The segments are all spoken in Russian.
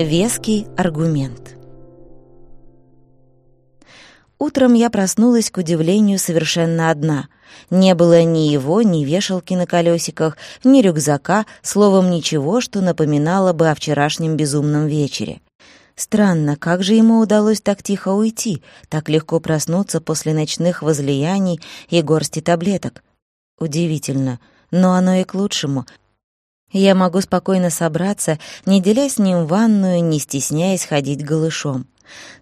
Веский аргумент. Утром я проснулась, к удивлению, совершенно одна. Не было ни его, ни вешалки на колесиках, ни рюкзака, словом, ничего, что напоминало бы о вчерашнем безумном вечере. Странно, как же ему удалось так тихо уйти, так легко проснуться после ночных возлияний и горсти таблеток? Удивительно, но оно и к лучшему. Я могу спокойно собраться, не деля с ним ванную, не стесняясь ходить голышом.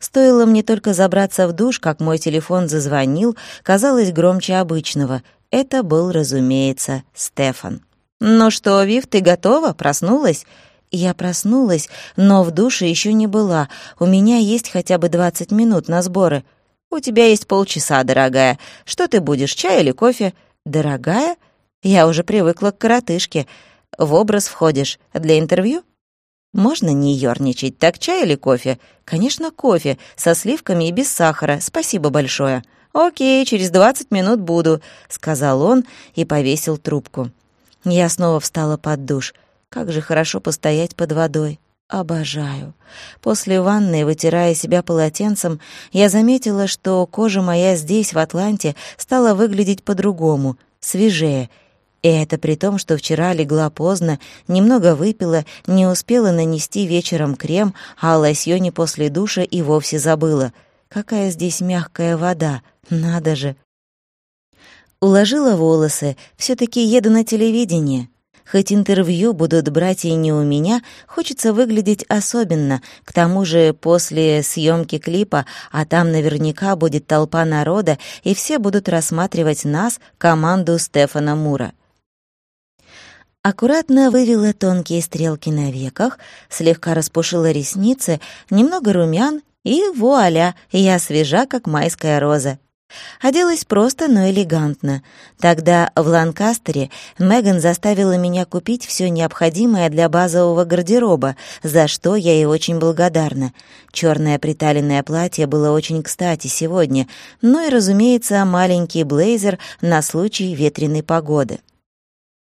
Стоило мне только забраться в душ, как мой телефон зазвонил, казалось громче обычного. Это был, разумеется, Стефан. «Ну что, Вив, ты готова? Проснулась?» Я проснулась, но в душе еще не была. У меня есть хотя бы двадцать минут на сборы. «У тебя есть полчаса, дорогая. Что ты будешь, чай или кофе?» «Дорогая?» Я уже привыкла к коротышке. В образ входишь. Для интервью? Можно не ёрничать. Так чай или кофе? Конечно, кофе. Со сливками и без сахара. Спасибо большое. «Окей, через двадцать минут буду», — сказал он и повесил трубку. Я снова встала под душ. Как же хорошо постоять под водой. Обожаю. После ванны, вытирая себя полотенцем, я заметила, что кожа моя здесь, в Атланте, стала выглядеть по-другому, свежее — и это при том, что вчера легла поздно, немного выпила, не успела нанести вечером крем, а о лосьоне после душа и вовсе забыла. Какая здесь мягкая вода, надо же. Уложила волосы, все таки еду на телевидение. Хоть интервью будут брать и не у меня, хочется выглядеть особенно. К тому же после съемки клипа, а там наверняка будет толпа народа, и все будут рассматривать нас, команду Стефана Мура аккуратно вывела тонкие стрелки на веках, слегка распушила ресницы, немного румян, и вуаля, я свежа, как майская роза. Оделась просто, но элегантно. Тогда в Ланкастере Меган заставила меня купить все необходимое для базового гардероба, за что я ей очень благодарна. Черное приталенное платье было очень кстати сегодня, ну и, разумеется, маленький блейзер на случай ветреной погоды.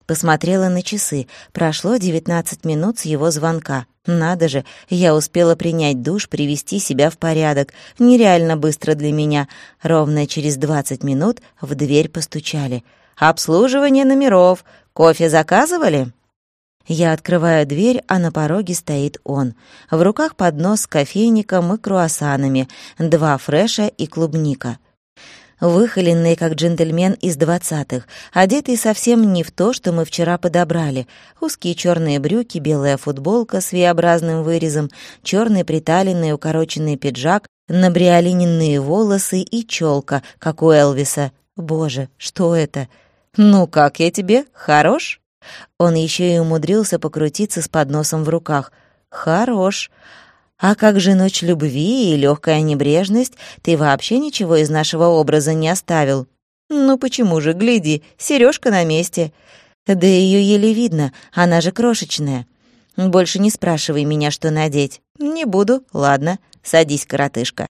Посмотрела на часы. Прошло 19 минут с его звонка. Надо же, я успела принять душ, привести себя в порядок. Нереально быстро для меня. Ровно через 20 минут в дверь постучали. «Обслуживание номеров. Кофе заказывали?» Я открываю дверь, а на пороге стоит он. В руках поднос с кофейником и круассанами, два фреша и клубника выхоленный как джентльмен из двадцатых, одетый совсем не в то, что мы вчера подобрали. Узкие черные брюки, белая футболка с V-образным вырезом, черный приталенный укороченный пиджак, набриолиненные волосы и челка, как у Элвиса. Боже, что это? Ну как я тебе? Хорош? Он еще и умудрился покрутиться с подносом в руках. Хорош. А как же ночь любви и легкая небрежность? Ты вообще ничего из нашего образа не оставил. Ну почему же, гляди, сережка на месте. Да ее еле видно, она же крошечная. Больше не спрашивай меня, что надеть. Не буду, ладно, садись, коротышка.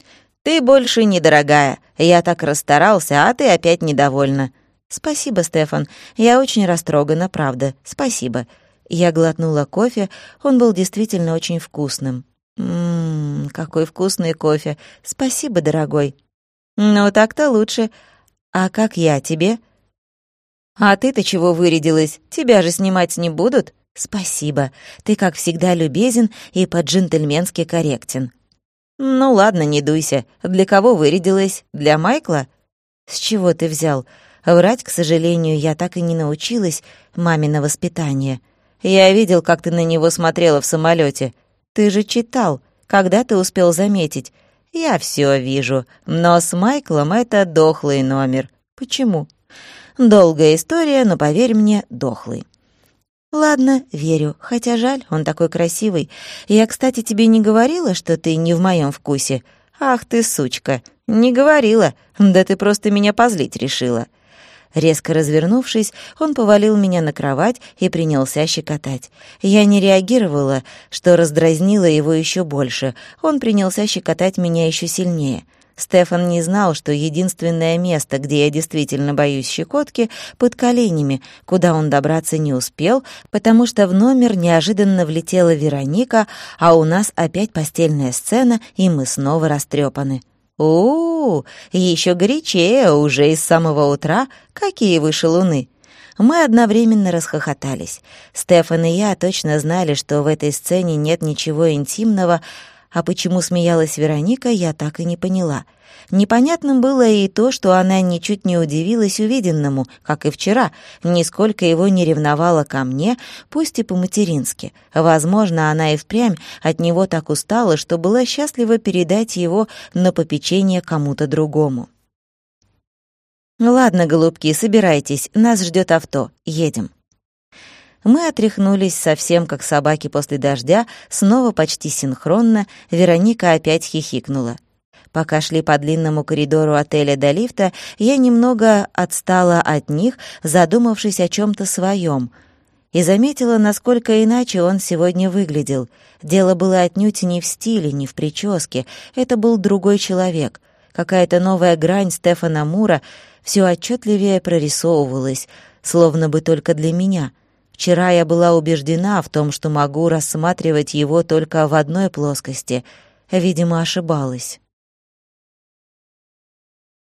Ты больше недорогая. Я так расстарался, а ты опять недовольна. Спасибо, Стефан. Я очень растрогана, правда. Спасибо. Я глотнула кофе, он был действительно очень вкусным. Ммм, какой вкусный кофе. Спасибо, дорогой. Ну, так-то лучше. А как я тебе? А ты-то чего вырядилась? Тебя же снимать не будут? Спасибо. Ты, как всегда, любезен и по-джентльменски корректен. Ну ладно, не дуйся. Для кого вырядилась? Для Майкла? С чего ты взял? Врать, к сожалению, я так и не научилась мамино воспитание. Я видел, как ты на него смотрела в самолете. Ты же читал. Когда ты успел заметить? Я все вижу. Но с Майклом это дохлый номер. Почему? Долгая история, но поверь мне, дохлый. Ладно, верю, хотя жаль, он такой красивый. Я, кстати, тебе не говорила, что ты не в моем вкусе. Ах ты, сучка, не говорила. Да ты просто меня позлить решила. Резко развернувшись, он повалил меня на кровать и принялся щекотать. Я не реагировала, что раздразнило его еще больше. Он принялся щекотать меня еще сильнее. Стефан не знал, что единственное место, где я действительно боюсь щекотки, под коленями, куда он добраться не успел, потому что в номер неожиданно влетела Вероника, а у нас опять постельная сцена, и мы снова растрепаны. -у еще горячее, уже из самого утра, какие выше луны!» Мы одновременно расхохотались. Стефан и я точно знали, что в этой сцене нет ничего интимного, а почему смеялась Вероника, я так и не поняла. Непонятным было и то, что она ничуть не удивилась увиденному, как и вчера, нисколько его не ревновала ко мне, пусть и по-матерински. Возможно, она и впрямь от него так устала, что была счастлива передать его на попечение кому-то другому. «Ладно, голубки, собирайтесь, нас ждет авто, едем». Мы отряхнулись совсем как собаки после дождя, снова почти синхронно, Вероника опять хихикнула. Пока шли по длинному коридору отеля до лифта, я немного отстала от них, задумавшись о чем то своем, и заметила, насколько иначе он сегодня выглядел. Дело было отнюдь не в стиле, не в прическе, это был другой человек. Какая-то новая грань Стефана Мура все отчетливее прорисовывалась, словно бы только для меня — Вчера я была убеждена в том, что могу рассматривать его только в одной плоскости. Видимо, ошибалась.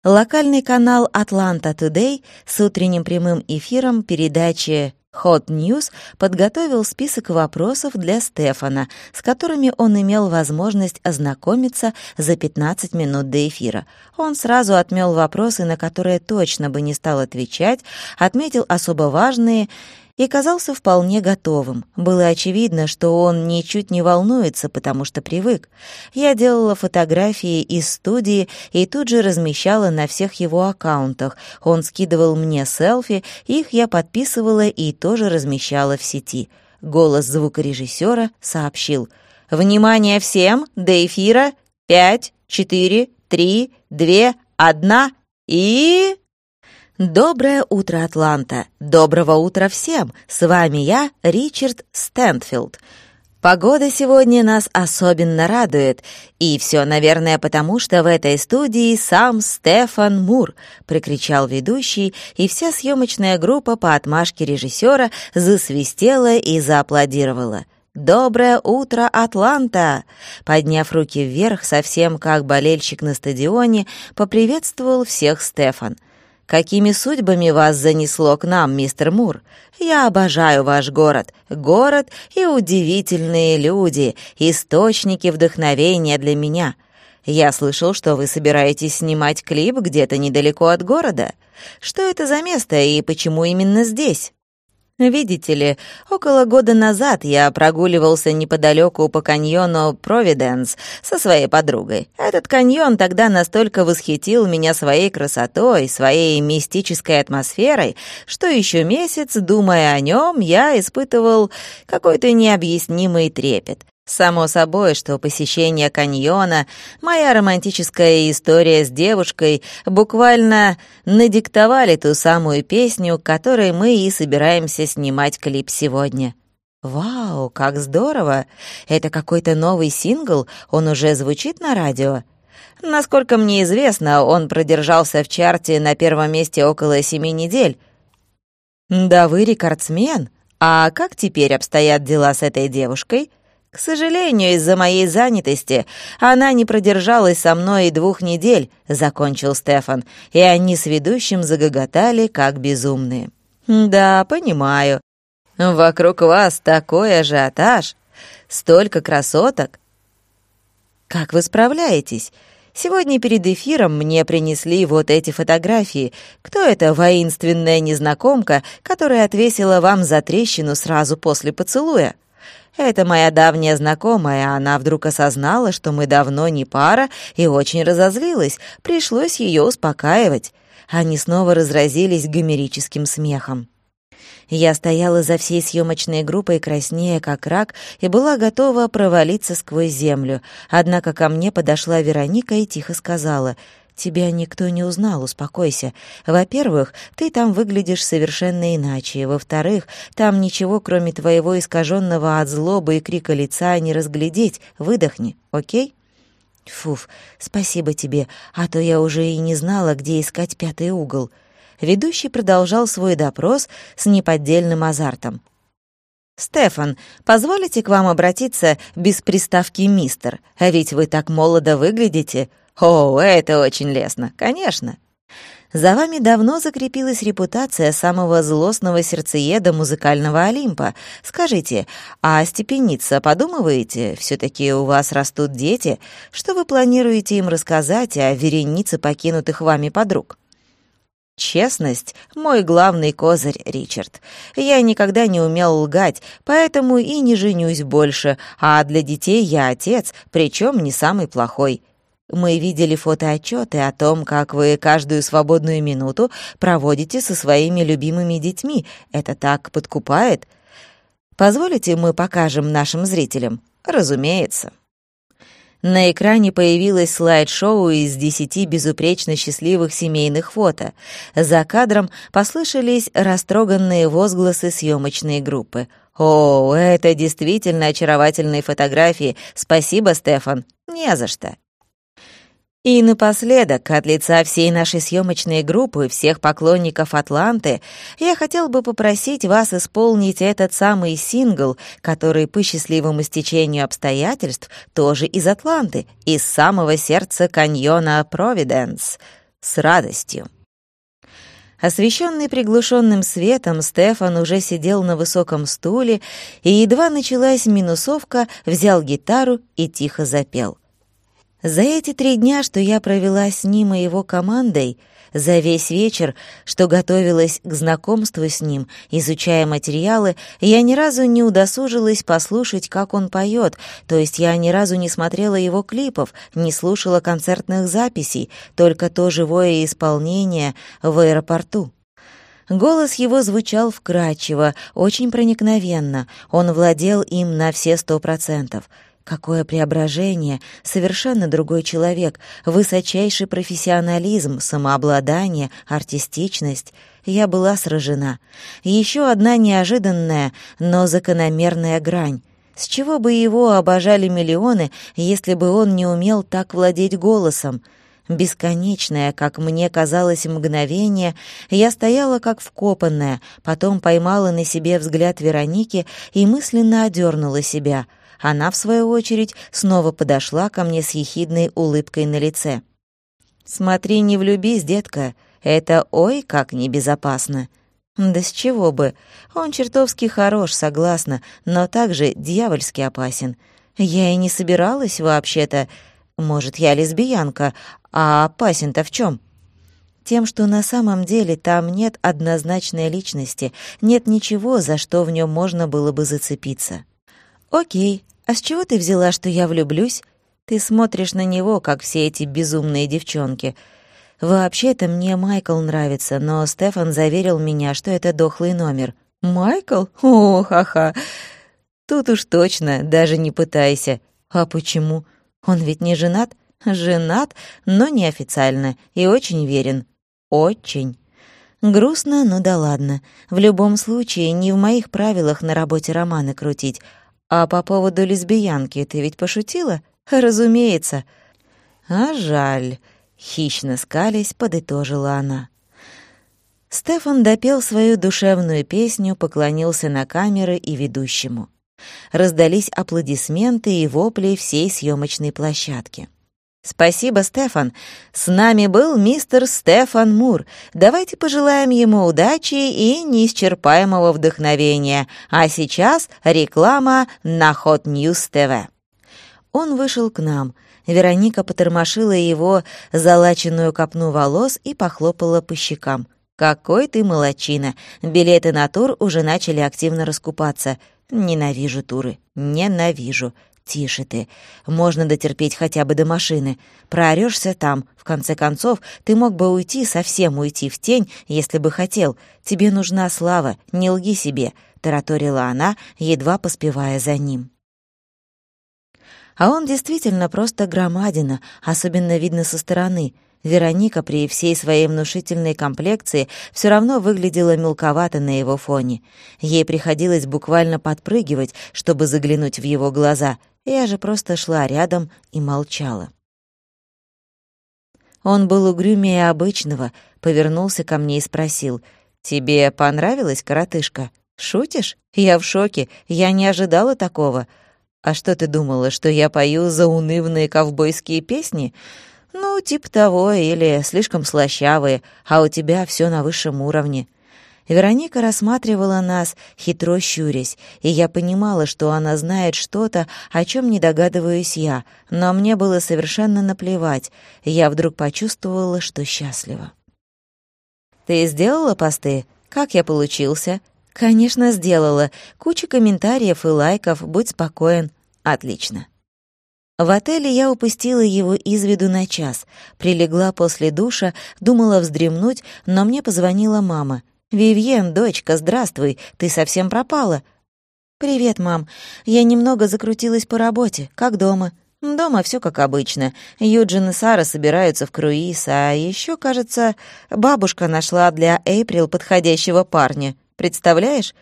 Локальный канал «Атланта Today с утренним прямым эфиром передачи Hot News подготовил список вопросов для Стефана, с которыми он имел возможность ознакомиться за 15 минут до эфира. Он сразу отмел вопросы, на которые точно бы не стал отвечать, отметил особо важные и казался вполне готовым. Было очевидно, что он ничуть не волнуется, потому что привык. Я делала фотографии из студии и тут же размещала на всех его аккаунтах. Он скидывал мне селфи, их я подписывала и тоже размещала в сети. Голос звукорежиссера сообщил. «Внимание всем! До эфира! Пять, четыре, три, две, одна и...» Доброе утро, Атланта! Доброго утра всем! С вами я, Ричард Стэнфилд. Погода сегодня нас особенно радует, и все, наверное, потому что в этой студии сам Стефан Мур, прикричал ведущий, и вся съемочная группа по отмашке режиссера засвистела и зааплодировала. «Доброе утро, Атланта!» Подняв руки вверх, совсем как болельщик на стадионе, поприветствовал всех Стефан — Какими судьбами вас занесло к нам, мистер Мур? Я обожаю ваш город. Город и удивительные люди, источники вдохновения для меня. Я слышал, что вы собираетесь снимать клип где-то недалеко от города. Что это за место и почему именно здесь? Видите ли, около года назад я прогуливался неподалеку по каньону Провиденс со своей подругой. Этот каньон тогда настолько восхитил меня своей красотой, своей мистической атмосферой, что еще месяц, думая о нем, я испытывал какой-то необъяснимый трепет. Само собой, что посещение каньона, моя романтическая история с девушкой буквально надиктовали ту самую песню, которой мы и собираемся снимать клип сегодня. Вау, как здорово! Это какой-то новый сингл, он уже звучит на радио? Насколько мне известно, он продержался в чарте на первом месте около семи недель. Да вы рекордсмен. А как теперь обстоят дела с этой девушкой? — к сожалению, из-за моей занятости она не продержалась со мной и двух недель, закончил Стефан, и они с ведущим загоготали, как безумные. Да, понимаю. Вокруг вас такой ажиотаж, столько красоток. Как вы справляетесь? Сегодня перед эфиром мне принесли вот эти фотографии. Кто эта воинственная незнакомка, которая отвесила вам за трещину сразу после поцелуя? Это моя давняя знакомая, она вдруг осознала, что мы давно не пара, и очень разозлилась. Пришлось ее успокаивать. Они снова разразились гомерическим смехом. Я стояла за всей съемочной группой краснее, как рак, и была готова провалиться сквозь землю. Однако ко мне подошла Вероника и тихо сказала — Тебя никто не узнал, успокойся. Во-первых, ты там выглядишь совершенно иначе. Во-вторых, там ничего, кроме твоего искаженного от злобы и крика лица, не разглядеть. Выдохни, окей?» Фуф, спасибо тебе, а то я уже и не знала, где искать пятый угол. Ведущий продолжал свой допрос с неподдельным азартом. «Стефан, позволите к вам обратиться без приставки «мистер», а ведь вы так молодо выглядите. О, это очень лестно, конечно. За вами давно закрепилась репутация самого злостного сердцееда музыкального Олимпа. Скажите, а степениться подумываете? все таки у вас растут дети. Что вы планируете им рассказать о веренице покинутых вами подруг?» Честность — мой главный козырь, Ричард. Я никогда не умел лгать, поэтому и не женюсь больше, а для детей я отец, причем не самый плохой. Мы видели фотоотчеты о том, как вы каждую свободную минуту проводите со своими любимыми детьми. Это так подкупает. Позволите, мы покажем нашим зрителям? Разумеется. На экране появилось слайд-шоу из десяти безупречно счастливых семейных фото. За кадром послышались растроганные возгласы съемочной группы. «О, это действительно очаровательные фотографии. Спасибо, Стефан. Не за что». И напоследок, от лица всей нашей съемочной группы, всех поклонников «Атланты», я хотел бы попросить вас исполнить этот самый сингл, который по счастливому стечению обстоятельств тоже из «Атланты», из самого сердца каньона Провиденс. С радостью. Освещенный приглушенным светом, Стефан уже сидел на высоком стуле и, едва началась минусовка, взял гитару и тихо запел. За эти три дня, что я провела с ним и его командой, за весь вечер, что готовилась к знакомству с ним, изучая материалы, я ни разу не удосужилась послушать, как он поет, то есть я ни разу не смотрела его клипов, не слушала концертных записей, только то живое исполнение в аэропорту. Голос его звучал вкрадчиво, очень проникновенно, он владел им на все сто процентов — Какое преображение! Совершенно другой человек, высочайший профессионализм, самообладание, артистичность. Я была сражена. Еще одна неожиданная, но закономерная грань. С чего бы его обожали миллионы, если бы он не умел так владеть голосом? Бесконечное, как мне казалось, мгновение, я стояла как вкопанная, потом поймала на себе взгляд Вероники и мысленно одернула себя — она, в свою очередь, снова подошла ко мне с ехидной улыбкой на лице. «Смотри, не влюбись, детка, это ой как небезопасно». «Да с чего бы? Он чертовски хорош, согласна, но также дьявольски опасен. Я и не собиралась вообще-то. Может, я лесбиянка, а опасен-то в чем? Тем, что на самом деле там нет однозначной личности, нет ничего, за что в нем можно было бы зацепиться. Окей, «А с чего ты взяла, что я влюблюсь? Ты смотришь на него, как все эти безумные девчонки. Вообще-то мне Майкл нравится, но Стефан заверил меня, что это дохлый номер». «Майкл? О, ха-ха! Тут уж точно, даже не пытайся. А почему? Он ведь не женат?» «Женат, но неофициально, и очень верен. Очень». Грустно, ну да ладно. В любом случае, не в моих правилах на работе романы крутить, а по поводу лесбиянки ты ведь пошутила? Разумеется. А жаль, хищно скались, подытожила она. Стефан допел свою душевную песню, поклонился на камеры и ведущему. Раздались аплодисменты и вопли всей съемочной площадки. «Спасибо, Стефан. С нами был мистер Стефан Мур. Давайте пожелаем ему удачи и неисчерпаемого вдохновения. А сейчас реклама на Hot News TV». Он вышел к нам. Вероника потормошила его залаченную копну волос и похлопала по щекам. «Какой ты молочина! Билеты на тур уже начали активно раскупаться. Ненавижу туры, ненавижу. «Тише ты. Можно дотерпеть хотя бы до машины. Проорёшься там. В конце концов, ты мог бы уйти, совсем уйти в тень, если бы хотел. Тебе нужна слава, не лги себе», — тараторила она, едва поспевая за ним. А он действительно просто громадина, особенно видно со стороны. Вероника при всей своей внушительной комплекции все равно выглядела мелковато на его фоне. Ей приходилось буквально подпрыгивать, чтобы заглянуть в его глаза — я же просто шла рядом и молчала. Он был угрюмее обычного, повернулся ко мне и спросил, «Тебе понравилась коротышка? Шутишь? Я в шоке, я не ожидала такого. А что ты думала, что я пою заунывные ковбойские песни? Ну, типа того, или слишком слащавые, а у тебя все на высшем уровне». Вероника рассматривала нас, хитро щурясь, и я понимала, что она знает что-то, о чем не догадываюсь я, но мне было совершенно наплевать. Я вдруг почувствовала, что счастлива. «Ты сделала посты? Как я получился?» «Конечно, сделала. Куча комментариев и лайков, будь спокоен. Отлично». В отеле я упустила его из виду на час. Прилегла после душа, думала вздремнуть, но мне позвонила мама — «Вивьен, дочка, здравствуй, ты совсем пропала». «Привет, мам. Я немного закрутилась по работе. Как дома?» «Дома все как обычно. Юджин и Сара собираются в круиз, а еще, кажется, бабушка нашла для Эйприл подходящего парня. Представляешь?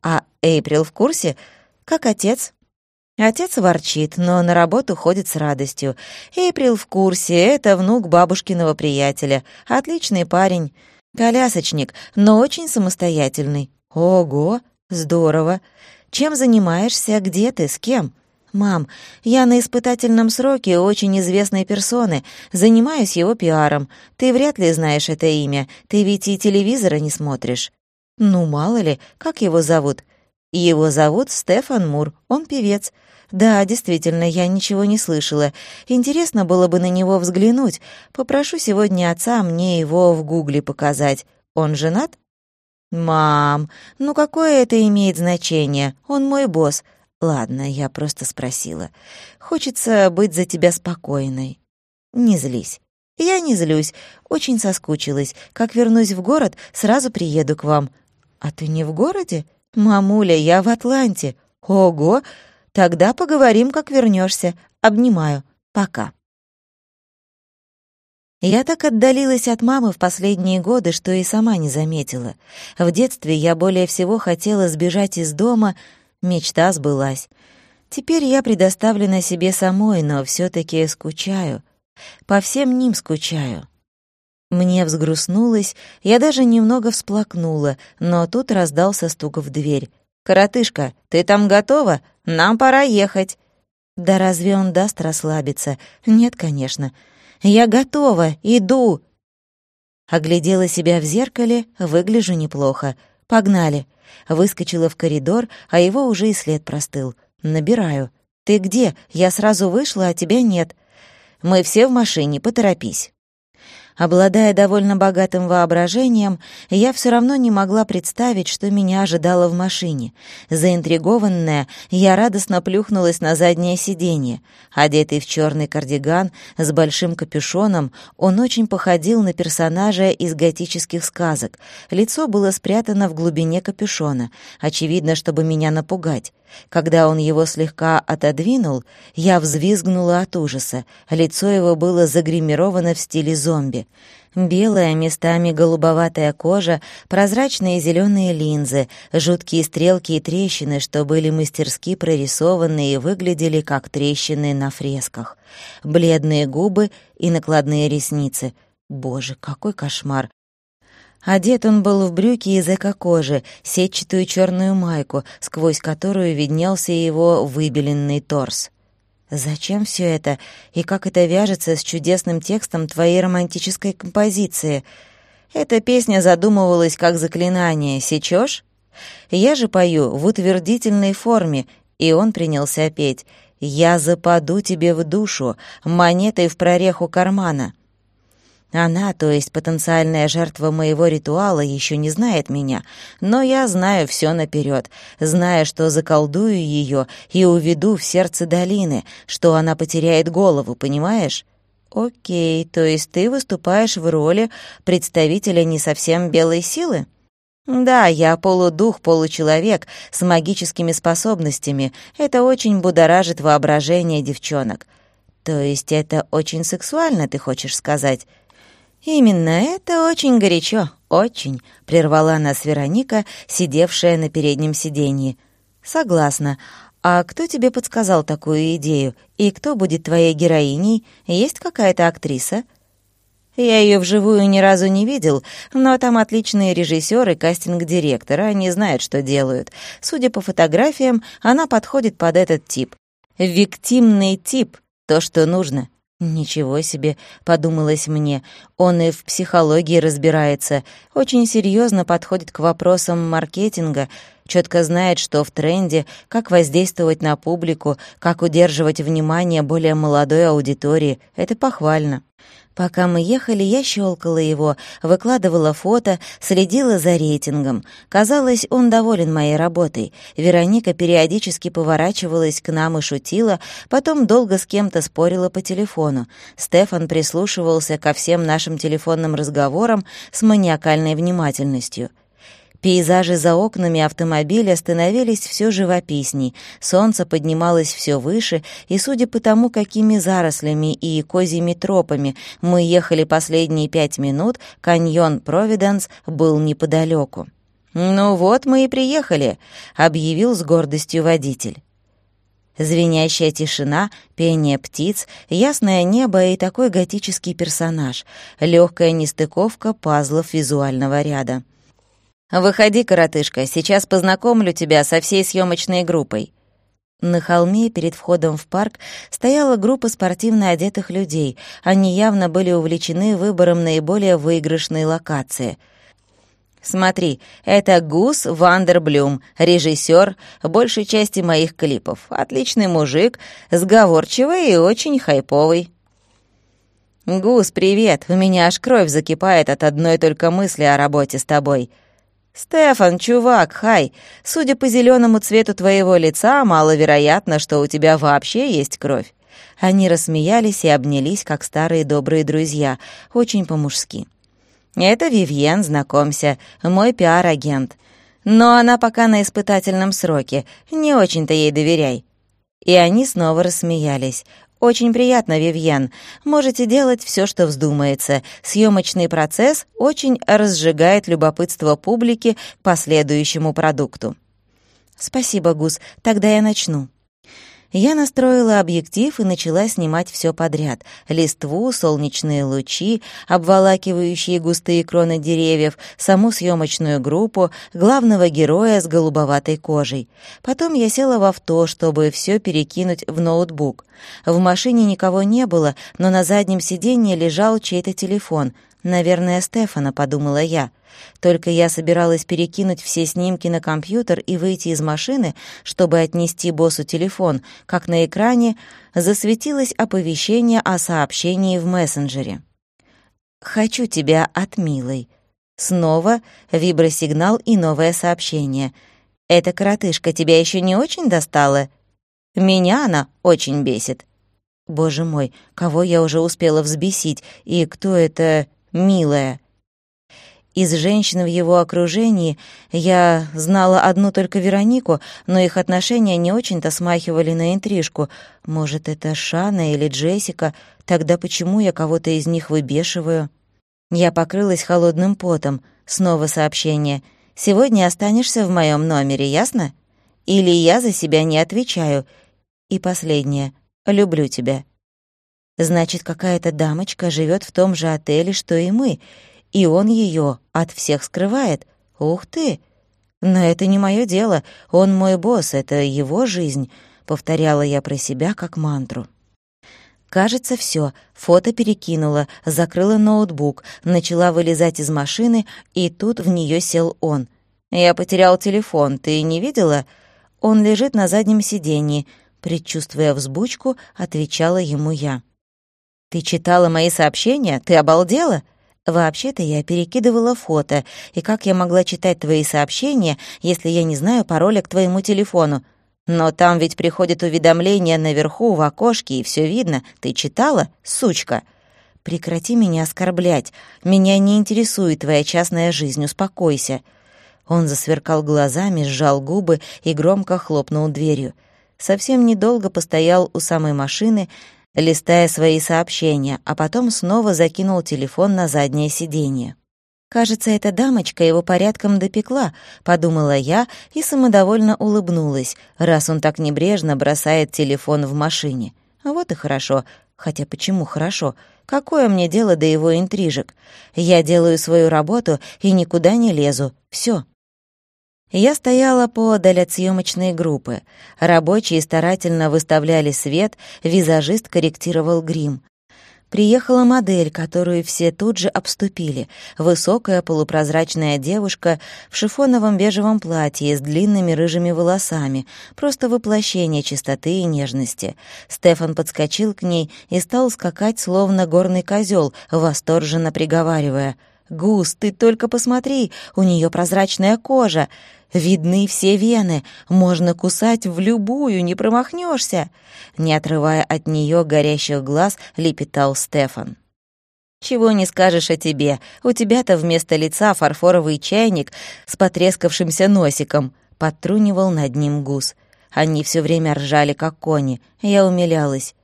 А Эйприл в курсе? Как отец?» Отец ворчит, но на работу ходит с радостью. Эйприл в курсе, это внук бабушкиного приятеля. Отличный парень. Колясочник, но очень самостоятельный. Ого, здорово. Чем занимаешься, где ты, с кем? Мам, я на испытательном сроке очень известной персоны, занимаюсь его пиаром. Ты вряд ли знаешь это имя, ты ведь и телевизора не смотришь. Ну, мало ли, как его зовут? Его зовут Стефан Мур, он певец. «Да, действительно, я ничего не слышала. Интересно было бы на него взглянуть. Попрошу сегодня отца мне его в гугле показать. Он женат?» «Мам, ну какое это имеет значение? Он мой босс. Ладно, я просто спросила. Хочется быть за тебя спокойной. Не злись. Я не злюсь, очень соскучилась. Как вернусь в город, сразу приеду к вам. А ты не в городе? Мамуля, я в Атланте. Ого, Тогда поговорим, как вернешься. Обнимаю. Пока. Я так отдалилась от мамы в последние годы, что и сама не заметила. В детстве я более всего хотела сбежать из дома, мечта сбылась. Теперь я предоставлена себе самой, но все таки скучаю. По всем ним скучаю. Мне взгрустнулось, я даже немного всплакнула, но тут раздался стук в дверь. «Коротышка, ты там готова? Нам пора ехать». «Да разве он даст расслабиться? Нет, конечно. Я готова, иду». Оглядела себя в зеркале, выгляжу неплохо. «Погнали». Выскочила в коридор, а его уже и след простыл. Набираю. «Ты где? Я сразу вышла, а тебя нет». «Мы все в машине, поторопись». Обладая довольно богатым воображением, я все равно не могла представить, что меня ожидало в машине. Заинтригованная, я радостно плюхнулась на заднее сиденье. Одетый в черный кардиган с большим капюшоном, он очень походил на персонажа из готических сказок. Лицо было спрятано в глубине капюшона, очевидно, чтобы меня напугать. Когда он его слегка отодвинул, я взвизгнула от ужаса. Лицо его было загримировано в стиле зомби. Белая, местами голубоватая кожа, прозрачные зеленые линзы, жуткие стрелки и трещины, что были мастерски прорисованы и выглядели как трещины на фресках. Бледные губы и накладные ресницы. Боже, какой кошмар! Одет он был в брюки из эко-кожи, сетчатую черную майку, сквозь которую виднелся его выбеленный торс. Зачем все это? И как это вяжется с чудесным текстом твоей романтической композиции? Эта песня задумывалась как заклинание. Сечешь? Я же пою в утвердительной форме, и он принялся петь. «Я западу тебе в душу, монетой в прореху кармана». Она, то есть потенциальная жертва моего ритуала, еще не знает меня, но я знаю все наперед, зная, что заколдую ее и уведу в сердце долины, что она потеряет голову, понимаешь? Окей, то есть ты выступаешь в роли представителя не совсем белой силы? Да, я полудух, получеловек с магическими способностями. Это очень будоражит воображение девчонок. То есть это очень сексуально, ты хочешь сказать? «Именно это очень горячо, очень», — прервала нас Вероника, сидевшая на переднем сиденье. «Согласна. А кто тебе подсказал такую идею? И кто будет твоей героиней? Есть какая-то актриса?» Я ее вживую ни разу не видел, но там отличные режиссеры, кастинг-директор, они знают, что делают. Судя по фотографиям, она подходит под этот тип. Виктимный тип, то, что нужно. «Ничего себе», — подумалось мне, — он и в психологии разбирается, очень серьезно подходит к вопросам маркетинга, четко знает, что в тренде, как воздействовать на публику, как удерживать внимание более молодой аудитории. Это похвально. Пока мы ехали, я щелкала его, выкладывала фото, следила за рейтингом. Казалось, он доволен моей работой. Вероника периодически поворачивалась к нам и шутила, потом долго с кем-то спорила по телефону. Стефан прислушивался ко всем нашим телефонным разговорам с маниакальной внимательностью. Пейзажи за окнами автомобиля становились все живописней, солнце поднималось все выше, и, судя по тому, какими зарослями и козьими тропами мы ехали последние пять минут, каньон Провиденс был неподалеку. «Ну вот мы и приехали», — объявил с гордостью водитель. Звенящая тишина, пение птиц, ясное небо и такой готический персонаж, легкая нестыковка пазлов визуального ряда. «Выходи, коротышка, сейчас познакомлю тебя со всей съемочной группой». На холме перед входом в парк стояла группа спортивно одетых людей. Они явно были увлечены выбором наиболее выигрышной локации. «Смотри, это Гус Вандерблюм, режиссер большей части моих клипов. Отличный мужик, сговорчивый и очень хайповый». «Гус, привет! У меня аж кровь закипает от одной только мысли о работе с тобой», «Стефан, чувак, хай, судя по зеленому цвету твоего лица, маловероятно, что у тебя вообще есть кровь». Они рассмеялись и обнялись, как старые добрые друзья, очень по-мужски. «Это Вивьен, знакомься, мой пиар-агент. Но она пока на испытательном сроке, не очень-то ей доверяй». И они снова рассмеялись. «Очень приятно, Вивьен. Можете делать все, что вздумается. Съемочный процесс очень разжигает любопытство публики к последующему продукту». «Спасибо, Гус. Тогда я начну». Я настроила объектив и начала снимать все подряд. Листву, солнечные лучи, обволакивающие густые кроны деревьев, саму съемочную группу, главного героя с голубоватой кожей. Потом я села в авто, чтобы все перекинуть в ноутбук. В машине никого не было, но на заднем сиденье лежал чей-то телефон — «Наверное, Стефана», — подумала я. Только я собиралась перекинуть все снимки на компьютер и выйти из машины, чтобы отнести боссу телефон, как на экране засветилось оповещение о сообщении в мессенджере. «Хочу тебя от милой». Снова вибросигнал и новое сообщение. «Эта коротышка тебя еще не очень достала?» «Меня она очень бесит». Боже мой, кого я уже успела взбесить, и кто это милая. Из женщин в его окружении я знала одну только Веронику, но их отношения не очень-то смахивали на интрижку. Может, это Шана или Джессика? Тогда почему я кого-то из них выбешиваю? Я покрылась холодным потом. Снова сообщение. «Сегодня останешься в моем номере, ясно? Или я за себя не отвечаю?» И последнее. «Люблю тебя». Значит, какая-то дамочка живет в том же отеле, что и мы, и он ее от всех скрывает. Ух ты! Но это не мое дело, он мой босс, это его жизнь, повторяла я про себя как мантру. Кажется, все. Фото перекинула, закрыла ноутбук, начала вылезать из машины, и тут в нее сел он. «Я потерял телефон, ты не видела?» Он лежит на заднем сиденье. Предчувствуя взбучку, отвечала ему я. «Ты читала мои сообщения? Ты обалдела?» «Вообще-то я перекидывала фото, и как я могла читать твои сообщения, если я не знаю пароля к твоему телефону? Но там ведь приходит уведомление наверху в окошке, и все видно. Ты читала, сучка?» «Прекрати меня оскорблять. Меня не интересует твоя частная жизнь, успокойся». Он засверкал глазами, сжал губы и громко хлопнул дверью. Совсем недолго постоял у самой машины, листая свои сообщения, а потом снова закинул телефон на заднее сиденье. «Кажется, эта дамочка его порядком допекла», — подумала я и самодовольно улыбнулась, раз он так небрежно бросает телефон в машине. Вот и хорошо, Хотя почему хорошо? Какое мне дело до его интрижек? Я делаю свою работу и никуда не лезу. Все. Я стояла поодаль от съемочной группы. Рабочие старательно выставляли свет, визажист корректировал грим. Приехала модель, которую все тут же обступили. Высокая полупрозрачная девушка в шифоновом бежевом платье с длинными рыжими волосами. Просто воплощение чистоты и нежности. Стефан подскочил к ней и стал скакать, словно горный козел, восторженно приговаривая. «Гус, ты только посмотри, у нее прозрачная кожа!» Видны все вены, можно кусать в любую, не промахнешься. Не отрывая от нее горящих глаз, лепетал Стефан. «Чего не скажешь о тебе, у тебя-то вместо лица фарфоровый чайник с потрескавшимся носиком», — подтрунивал над ним гус. Они все время ржали, как кони, я умилялась.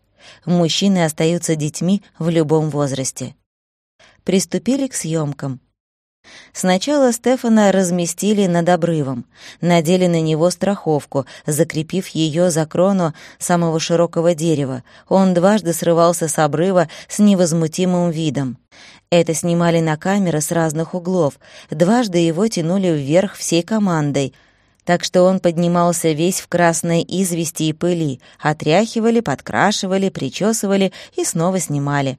Мужчины остаются детьми в любом возрасте. Приступили к съемкам. Сначала Стефана разместили над обрывом, надели на него страховку, закрепив ее за крону самого широкого дерева. Он дважды срывался с обрыва с невозмутимым видом. Это снимали на камеры с разных углов. Дважды его тянули вверх всей командой, так что он поднимался весь в красной извести и пыли, отряхивали, подкрашивали, причесывали и снова снимали.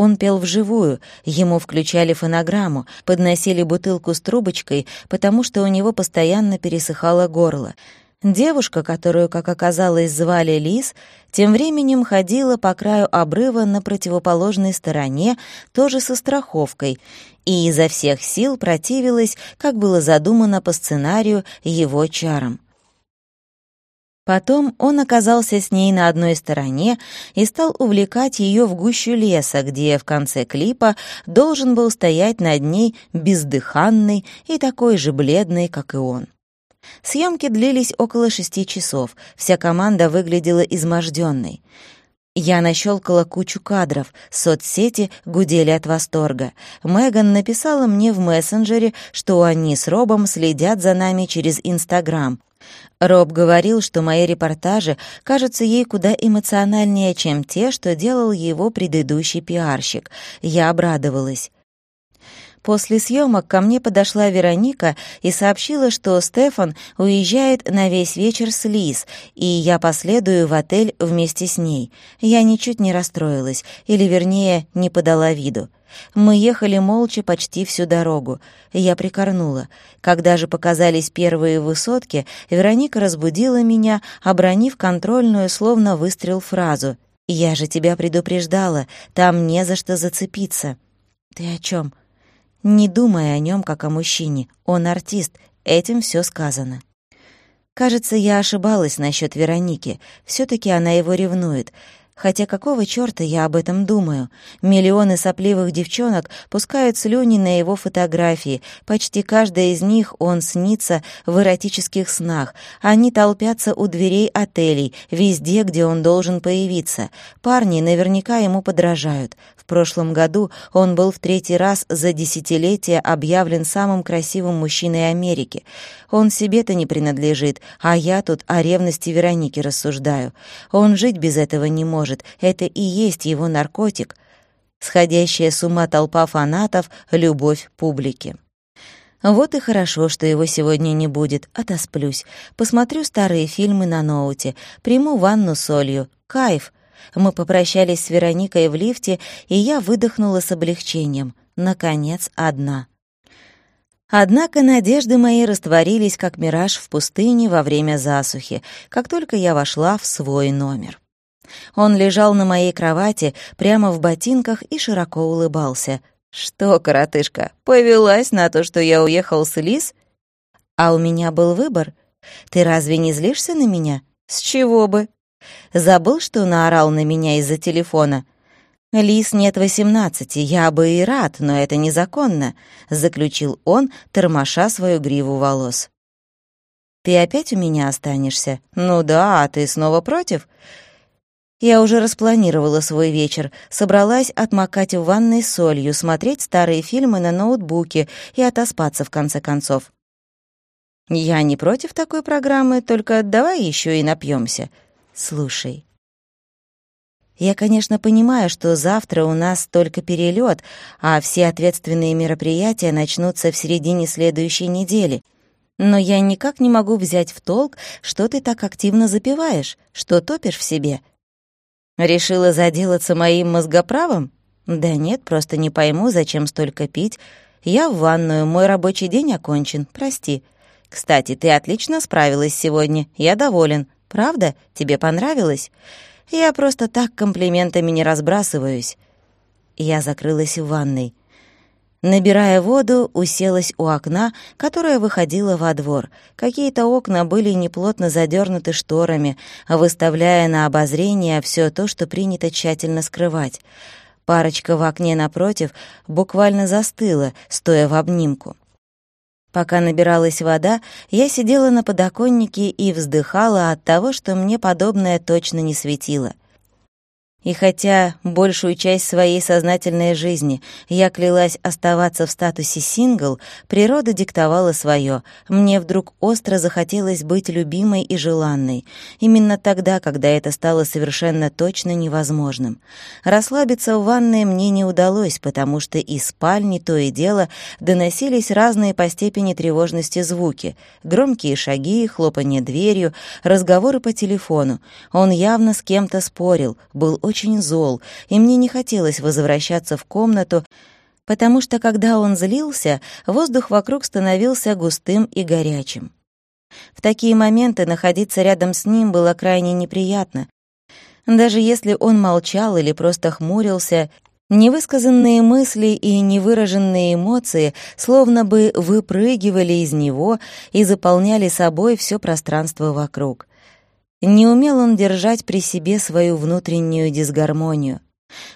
Он пел вживую, ему включали фонограмму, подносили бутылку с трубочкой, потому что у него постоянно пересыхало горло. Девушка, которую, как оказалось, звали Лис, тем временем ходила по краю обрыва на противоположной стороне, тоже со страховкой, и изо всех сил противилась, как было задумано по сценарию, его чарам. Потом он оказался с ней на одной стороне и стал увлекать ее в гущу леса, где в конце клипа должен был стоять над ней бездыханный и такой же бледный, как и он. Съемки длились около шести часов, вся команда выглядела изможденной. Я нащелкала кучу кадров, соцсети гудели от восторга. Меган написала мне в мессенджере, что они с Робом следят за нами через Инстаграм, Роб говорил, что мои репортажи кажутся ей куда эмоциональнее, чем те, что делал его предыдущий пиарщик. Я обрадовалась. После съемок ко мне подошла Вероника и сообщила, что Стефан уезжает на весь вечер с Лиз, и я последую в отель вместе с ней. Я ничуть не расстроилась, или, вернее, не подала виду. Мы ехали молча почти всю дорогу. Я прикорнула. Когда же показались первые высотки, Вероника разбудила меня, обронив контрольную, словно выстрел фразу. «Я же тебя предупреждала, там не за что зацепиться». «Ты о чем? Не думай о нем как о мужчине. Он артист, этим все сказано. Кажется, я ошибалась насчет Вероники. все таки она его ревнует. Хотя какого чёрта я об этом думаю? Миллионы сопливых девчонок пускают слюни на его фотографии. Почти каждая из них он снится в эротических снах. Они толпятся у дверей отелей, везде, где он должен появиться. Парни наверняка ему подражают. В прошлом году он был в третий раз за десятилетие объявлен самым красивым мужчиной Америки. Он себе-то не принадлежит, а я тут о ревности Вероники рассуждаю. Он жить без этого не может может, это и есть его наркотик, сходящая с ума толпа фанатов, любовь публики. Вот и хорошо, что его сегодня не будет, отосплюсь. Посмотрю старые фильмы на ноуте, приму ванну солью. Кайф! Мы попрощались с Вероникой в лифте, и я выдохнула с облегчением. Наконец, одна. Однако надежды мои растворились, как мираж в пустыне во время засухи, как только я вошла в свой номер. Он лежал на моей кровати прямо в ботинках и широко улыбался. «Что, коротышка, повелась на то, что я уехал с Лис? А у меня был выбор. Ты разве не злишься на меня? С чего бы? Забыл, что наорал на меня из-за телефона?» «Лис нет восемнадцати, я бы и рад, но это незаконно», — заключил он, тормоша свою гриву волос. «Ты опять у меня останешься? Ну да, а ты снова против?» Я уже распланировала свой вечер, собралась отмокать в ванной солью, смотреть старые фильмы на ноутбуке и отоспаться в конце концов. Я не против такой программы, только давай еще и напьемся. Слушай. Я, конечно, понимаю, что завтра у нас только перелет, а все ответственные мероприятия начнутся в середине следующей недели. Но я никак не могу взять в толк, что ты так активно запиваешь, что топишь в себе. Решила заделаться моим мозгоправом? Да нет, просто не пойму, зачем столько пить. Я в ванную, мой рабочий день окончен, прости. Кстати, ты отлично справилась сегодня, я доволен. Правда? Тебе понравилось? Я просто так комплиментами не разбрасываюсь. Я закрылась в ванной. Набирая воду, уселась у окна, которое выходило во двор. Какие-то окна были неплотно задернуты шторами, выставляя на обозрение все то, что принято тщательно скрывать. Парочка в окне напротив буквально застыла, стоя в обнимку. Пока набиралась вода, я сидела на подоконнике и вздыхала от того, что мне подобное точно не светило. И хотя большую часть своей сознательной жизни я клялась оставаться в статусе сингл, природа диктовала свое. Мне вдруг остро захотелось быть любимой и желанной. Именно тогда, когда это стало совершенно точно невозможным. Расслабиться в ванной мне не удалось, потому что из спальни то и дело доносились разные по степени тревожности звуки. Громкие шаги, хлопанье дверью, разговоры по телефону. Он явно с кем-то спорил, был очень зол, и мне не хотелось возвращаться в комнату, потому что, когда он злился, воздух вокруг становился густым и горячим. В такие моменты находиться рядом с ним было крайне неприятно. Даже если он молчал или просто хмурился, невысказанные мысли и невыраженные эмоции словно бы выпрыгивали из него и заполняли собой все пространство вокруг. Не умел он держать при себе свою внутреннюю дисгармонию.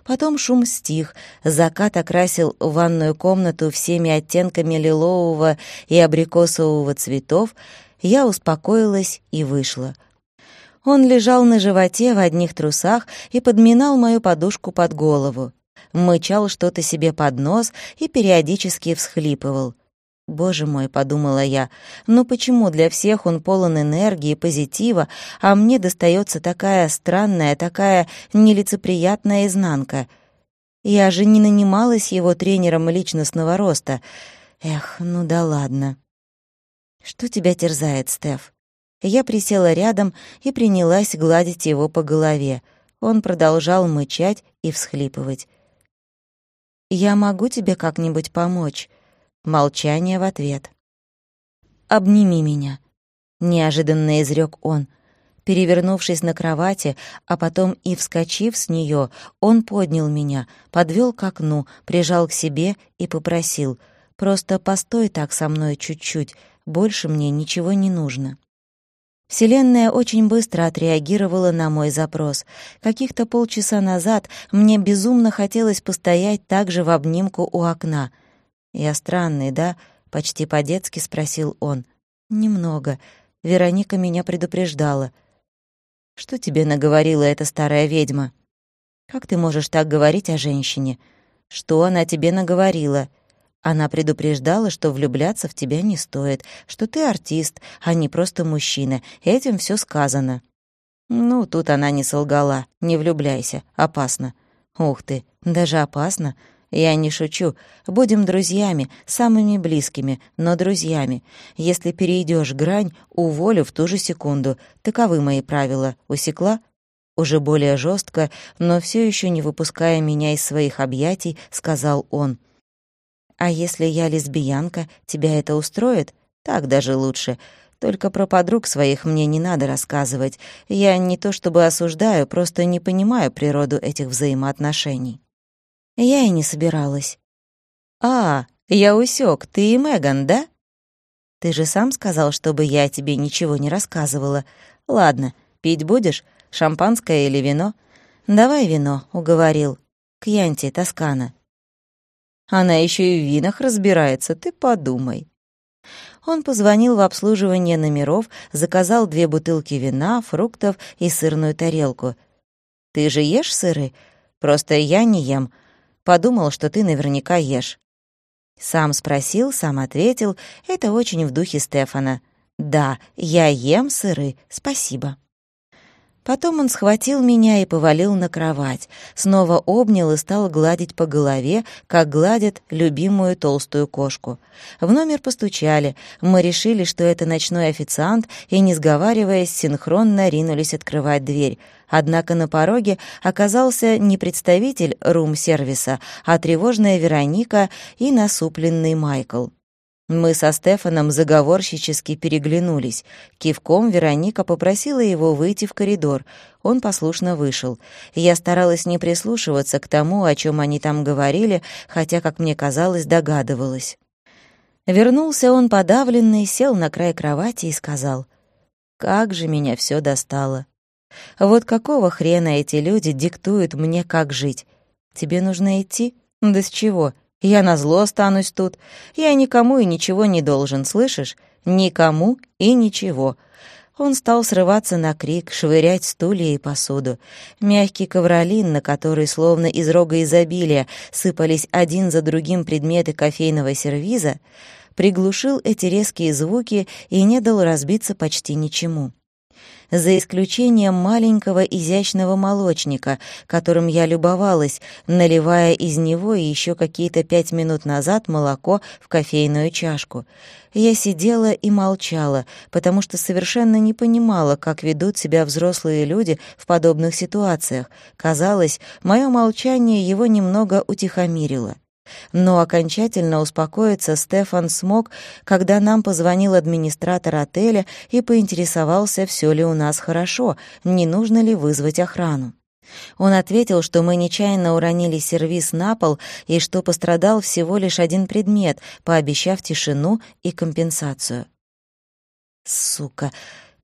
Потом шум стих, закат окрасил ванную комнату всеми оттенками лилового и абрикосового цветов, я успокоилась и вышла. Он лежал на животе в одних трусах и подминал мою подушку под голову. Мычал что-то себе под нос и периодически всхлипывал. «Боже мой», — подумала я, — «ну почему для всех он полон энергии и позитива, а мне достается такая странная, такая нелицеприятная изнанка? Я же не нанималась его тренером личностного роста. Эх, ну да ладно». «Что тебя терзает, Стеф?» Я присела рядом и принялась гладить его по голове. Он продолжал мычать и всхлипывать. «Я могу тебе как-нибудь помочь?» Молчание в ответ. «Обними меня», — неожиданно изрек он. Перевернувшись на кровати, а потом и вскочив с нее, он поднял меня, подвел к окну, прижал к себе и попросил «Просто постой так со мной чуть-чуть, больше мне ничего не нужно». Вселенная очень быстро отреагировала на мой запрос. Каких-то полчаса назад мне безумно хотелось постоять также в обнимку у окна — «Я странный, да?» — почти по-детски спросил он. «Немного. Вероника меня предупреждала». «Что тебе наговорила эта старая ведьма?» «Как ты можешь так говорить о женщине? Что она тебе наговорила?» Она предупреждала, что влюбляться в тебя не стоит, что ты артист, а не просто мужчина. Этим все сказано. Ну, тут она не солгала. Не влюбляйся, опасно. Ух ты, даже опасно. Я не шучу. Будем друзьями, самыми близкими, но друзьями. Если перейдешь грань, уволю в ту же секунду. Таковы мои правила. Усекла? Уже более жестко, но все еще не выпуская меня из своих объятий, сказал он. «А если я лесбиянка, тебя это устроит? Так даже лучше. Только про подруг своих мне не надо рассказывать. Я не то чтобы осуждаю, просто не понимаю природу этих взаимоотношений». Я и не собиралась. «А, я усек, ты и Меган, да?» «Ты же сам сказал, чтобы я тебе ничего не рассказывала. Ладно, пить будешь? Шампанское или вино?» «Давай вино», — уговорил. «Кьянти, Тоскана». «Она еще и в винах разбирается, ты подумай». Он позвонил в обслуживание номеров, заказал две бутылки вина, фруктов и сырную тарелку. «Ты же ешь сыры? Просто я не ем, Подумал, что ты наверняка ешь». Сам спросил, сам ответил. Это очень в духе Стефана. «Да, я ем сыры, спасибо». Потом он схватил меня и повалил на кровать, снова обнял и стал гладить по голове, как гладят любимую толстую кошку. В номер постучали. Мы решили, что это ночной официант, и, не сговариваясь, синхронно ринулись открывать дверь. Однако на пороге оказался не представитель рум-сервиса, а тревожная Вероника и насупленный Майкл. Мы со Стефаном заговорщически переглянулись. Кивком Вероника попросила его выйти в коридор. Он послушно вышел. Я старалась не прислушиваться к тому, о чем они там говорили, хотя, как мне казалось, догадывалась. Вернулся он подавленный, сел на край кровати и сказал, «Как же меня все достало! Вот какого хрена эти люди диктуют мне, как жить? Тебе нужно идти? Да с чего? Я назло останусь тут. Я никому и ничего не должен, слышишь? Никому и ничего». Он стал срываться на крик, швырять стулья и посуду. Мягкий ковролин, на который, словно из рога изобилия, сыпались один за другим предметы кофейного сервиза, приглушил эти резкие звуки и не дал разбиться почти ничему за исключением маленького изящного молочника, которым я любовалась, наливая из него еще какие-то пять минут назад молоко в кофейную чашку. Я сидела и молчала, потому что совершенно не понимала, как ведут себя взрослые люди в подобных ситуациях. Казалось, мое молчание его немного утихомирило. Но окончательно успокоиться Стефан смог, когда нам позвонил администратор отеля и поинтересовался, все ли у нас хорошо, не нужно ли вызвать охрану. Он ответил, что мы нечаянно уронили сервиз на пол и что пострадал всего лишь один предмет, пообещав тишину и компенсацию. Сука,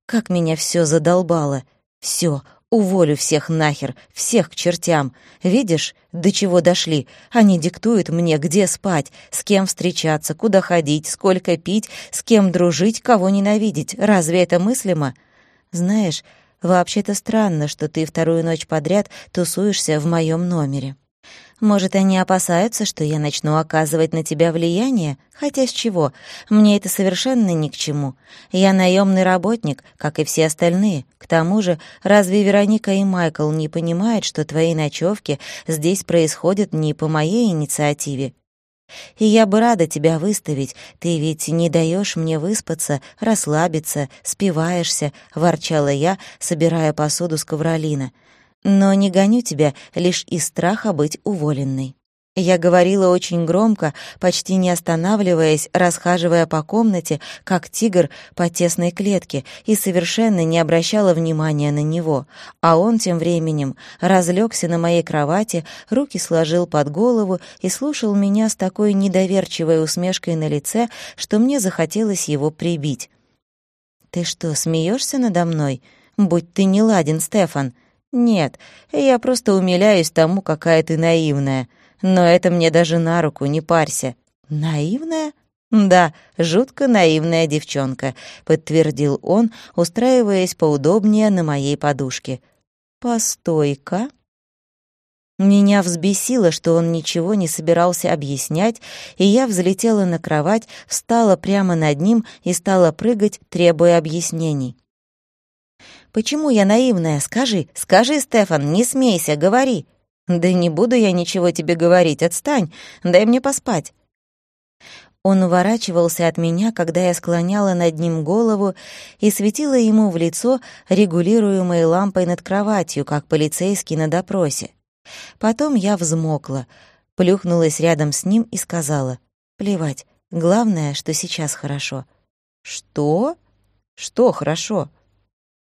как меня все задолбало. Все, Уволю всех нахер, всех к чертям. Видишь, до чего дошли? Они диктуют мне, где спать, с кем встречаться, куда ходить, сколько пить, с кем дружить, кого ненавидеть. Разве это мыслимо? Знаешь, вообще-то странно, что ты вторую ночь подряд тусуешься в моем номере. Может, они опасаются, что я начну оказывать на тебя влияние? Хотя с чего? Мне это совершенно ни к чему. Я наемный работник, как и все остальные. К тому же, разве Вероника и Майкл не понимают, что твои ночевки здесь происходят не по моей инициативе? И я бы рада тебя выставить. Ты ведь не даешь мне выспаться, расслабиться, спиваешься, ворчала я, собирая посуду с ковролина но не гоню тебя лишь из страха быть уволенной». Я говорила очень громко, почти не останавливаясь, расхаживая по комнате, как тигр по тесной клетке, и совершенно не обращала внимания на него. А он тем временем разлегся на моей кровати, руки сложил под голову и слушал меня с такой недоверчивой усмешкой на лице, что мне захотелось его прибить. «Ты что, смеешься надо мной? Будь ты не ладен, Стефан!» «Нет, я просто умиляюсь тому, какая ты наивная. Но это мне даже на руку, не парься». «Наивная?» «Да, жутко наивная девчонка», — подтвердил он, устраиваясь поудобнее на моей подушке. «Постой-ка». Меня взбесило, что он ничего не собирался объяснять, и я взлетела на кровать, встала прямо над ним и стала прыгать, требуя объяснений. Почему я наивная? Скажи, скажи, Стефан, не смейся, говори. Да не буду я ничего тебе говорить, отстань, дай мне поспать. Он уворачивался от меня, когда я склоняла над ним голову и светила ему в лицо регулируемой лампой над кроватью, как полицейский на допросе. Потом я взмокла, плюхнулась рядом с ним и сказала, «Плевать, главное, что сейчас хорошо». «Что? Что хорошо?»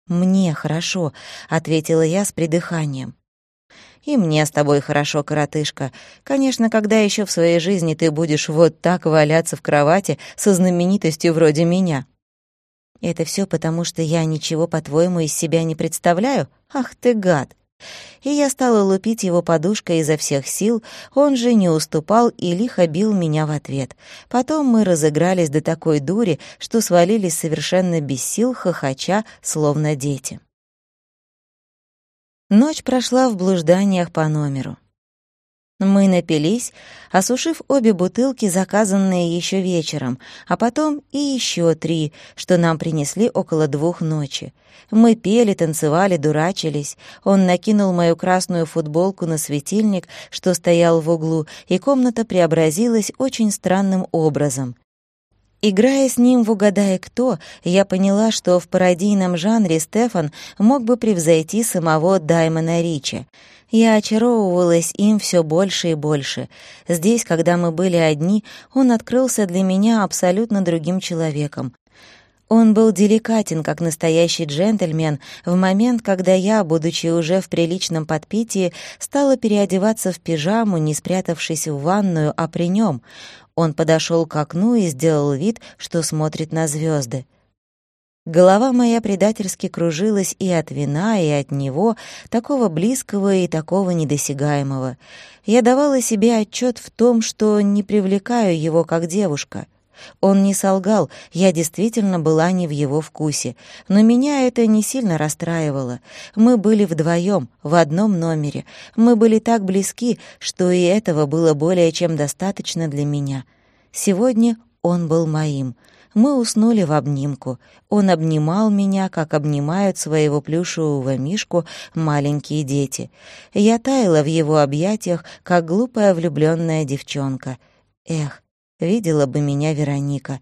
«Мне хорошо», — ответила я с придыханием. «И мне с тобой хорошо, коротышка. Конечно, когда еще в своей жизни ты будешь вот так валяться в кровати со знаменитостью вроде меня?» «Это все потому, что я ничего, по-твоему, из себя не представляю? Ах ты гад!» И я стала лупить его подушкой изо всех сил, он же не уступал и лихо бил меня в ответ. Потом мы разыгрались до такой дури, что свалились совершенно без сил, хохоча, словно дети. Ночь прошла в блужданиях по номеру. Мы напились, осушив обе бутылки, заказанные еще вечером, а потом и еще три, что нам принесли около двух ночи. Мы пели, танцевали, дурачились. Он накинул мою красную футболку на светильник, что стоял в углу, и комната преобразилась очень странным образом. Играя с ним в «Угадай кто», я поняла, что в пародийном жанре Стефан мог бы превзойти самого Даймона Ричи. Я очаровывалась им все больше и больше. Здесь, когда мы были одни, он открылся для меня абсолютно другим человеком. Он был деликатен, как настоящий джентльмен, в момент, когда я, будучи уже в приличном подпитии, стала переодеваться в пижаму, не спрятавшись в ванную, а при нем. Он подошел к окну и сделал вид, что смотрит на звезды. Голова моя предательски кружилась и от вина, и от него, такого близкого и такого недосягаемого. Я давала себе отчет в том, что не привлекаю его как девушка. Он не солгал, я действительно была не в его вкусе, но меня это не сильно расстраивало. Мы были вдвоем, в одном номере. Мы были так близки, что и этого было более чем достаточно для меня. Сегодня он был моим. Мы уснули в обнимку. Он обнимал меня, как обнимают своего плюшевого мишку маленькие дети. Я таяла в его объятиях, как глупая влюбленная девчонка. Эх, Видела бы меня Вероника.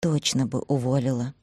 Точно бы уволила.